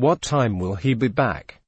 What time will he be back?